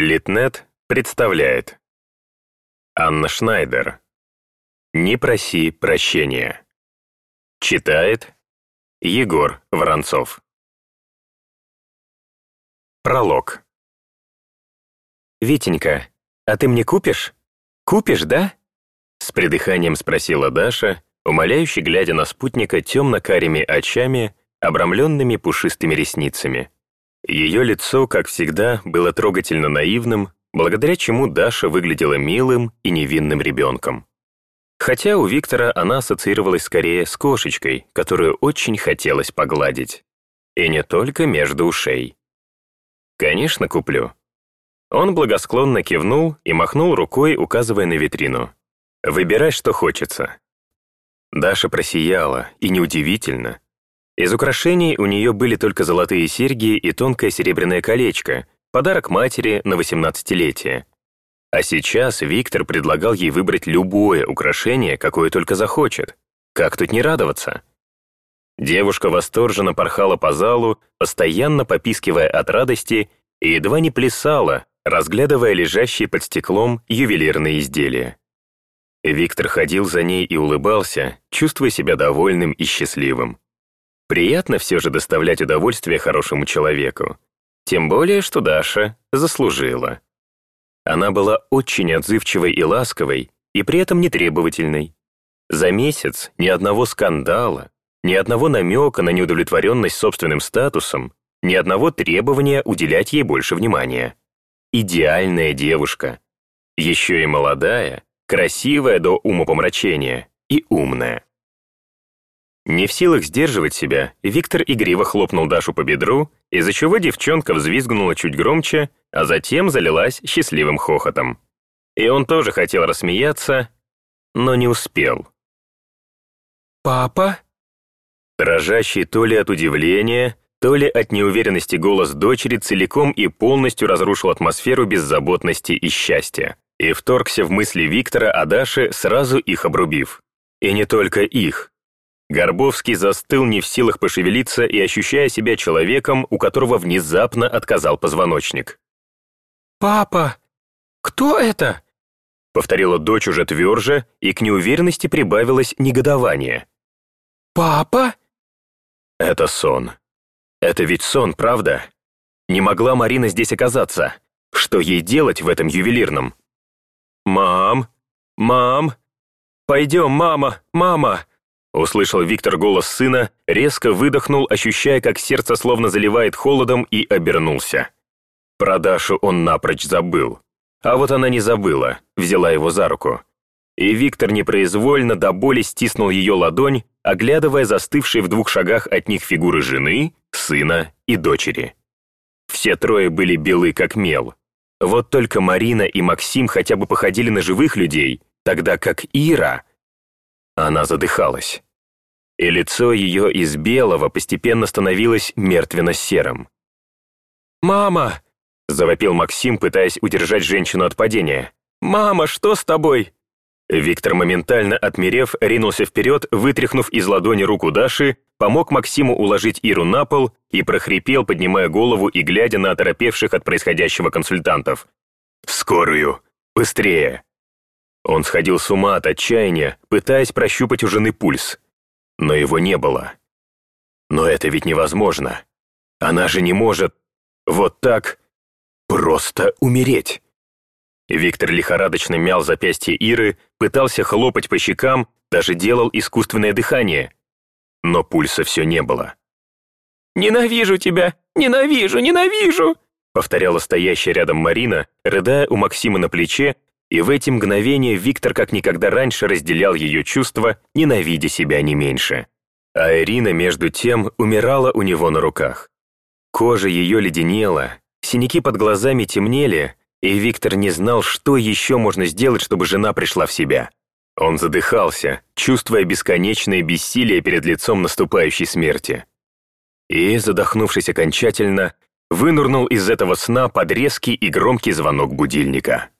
Литнет представляет Анна Шнайдер «Не проси прощения» Читает Егор Воронцов Пролог «Витенька, а ты мне купишь? Купишь, да?» С придыханием спросила Даша, умоляюще глядя на спутника темно-карими очами, обрамленными пушистыми ресницами. Ее лицо, как всегда, было трогательно наивным, благодаря чему Даша выглядела милым и невинным ребенком. Хотя у Виктора она ассоциировалась скорее с кошечкой, которую очень хотелось погладить. И не только между ушей. «Конечно, куплю». Он благосклонно кивнул и махнул рукой, указывая на витрину. «Выбирай, что хочется». Даша просияла, и неудивительно. Из украшений у нее были только золотые серьги и тонкое серебряное колечко, подарок матери на 18-летие. А сейчас Виктор предлагал ей выбрать любое украшение, какое только захочет. Как тут не радоваться? Девушка восторженно порхала по залу, постоянно попискивая от радости и едва не плясала, разглядывая лежащие под стеклом ювелирные изделия. Виктор ходил за ней и улыбался, чувствуя себя довольным и счастливым. Приятно все же доставлять удовольствие хорошему человеку. Тем более, что Даша заслужила. Она была очень отзывчивой и ласковой, и при этом нетребовательной. За месяц ни одного скандала, ни одного намека на неудовлетворенность собственным статусом, ни одного требования уделять ей больше внимания. Идеальная девушка. Еще и молодая, красивая до умопомрачения и умная. Не в силах сдерживать себя, Виктор игриво хлопнул Дашу по бедру, из-за чего девчонка взвизгнула чуть громче, а затем залилась счастливым хохотом. И он тоже хотел рассмеяться, но не успел. «Папа?» Дрожащий то ли от удивления, то ли от неуверенности голос дочери целиком и полностью разрушил атмосферу беззаботности и счастья, и вторгся в мысли Виктора о Даше, сразу их обрубив. И не только их, Горбовский застыл не в силах пошевелиться и ощущая себя человеком, у которого внезапно отказал позвоночник. «Папа, кто это?» Повторила дочь уже тверже, и к неуверенности прибавилось негодование. «Папа?» Это сон. Это ведь сон, правда? Не могла Марина здесь оказаться. Что ей делать в этом ювелирном? «Мам! Мам! Пойдем, мама! Мама!» Услышал Виктор голос сына, резко выдохнул, ощущая, как сердце словно заливает холодом, и обернулся. Про Дашу он напрочь забыл. А вот она не забыла, взяла его за руку. И Виктор непроизвольно до боли стиснул ее ладонь, оглядывая застывшие в двух шагах от них фигуры жены, сына и дочери. Все трое были белы как мел. Вот только Марина и Максим хотя бы походили на живых людей, тогда как Ира она задыхалась. И лицо ее из белого постепенно становилось мертвенно-серым. «Мама!» — завопил Максим, пытаясь удержать женщину от падения. «Мама, что с тобой?» Виктор, моментально отмерев, ринулся вперед, вытряхнув из ладони руку Даши, помог Максиму уложить Иру на пол и прохрипел, поднимая голову и глядя на оторопевших от происходящего консультантов. «В скорую! Быстрее!» Он сходил с ума от отчаяния, пытаясь прощупать у жены пульс. Но его не было. Но это ведь невозможно. Она же не может вот так просто умереть. Виктор лихорадочно мял запястье Иры, пытался хлопать по щекам, даже делал искусственное дыхание. Но пульса все не было. «Ненавижу тебя! Ненавижу! Ненавижу!» повторяла стоящая рядом Марина, рыдая у Максима на плече и в эти мгновения Виктор как никогда раньше разделял ее чувства, ненавидя себя не меньше. А Ирина, между тем, умирала у него на руках. Кожа ее леденела, синяки под глазами темнели, и Виктор не знал, что еще можно сделать, чтобы жена пришла в себя. Он задыхался, чувствуя бесконечное бессилие перед лицом наступающей смерти. И, задохнувшись окончательно, вынурнул из этого сна под резкий и громкий звонок будильника.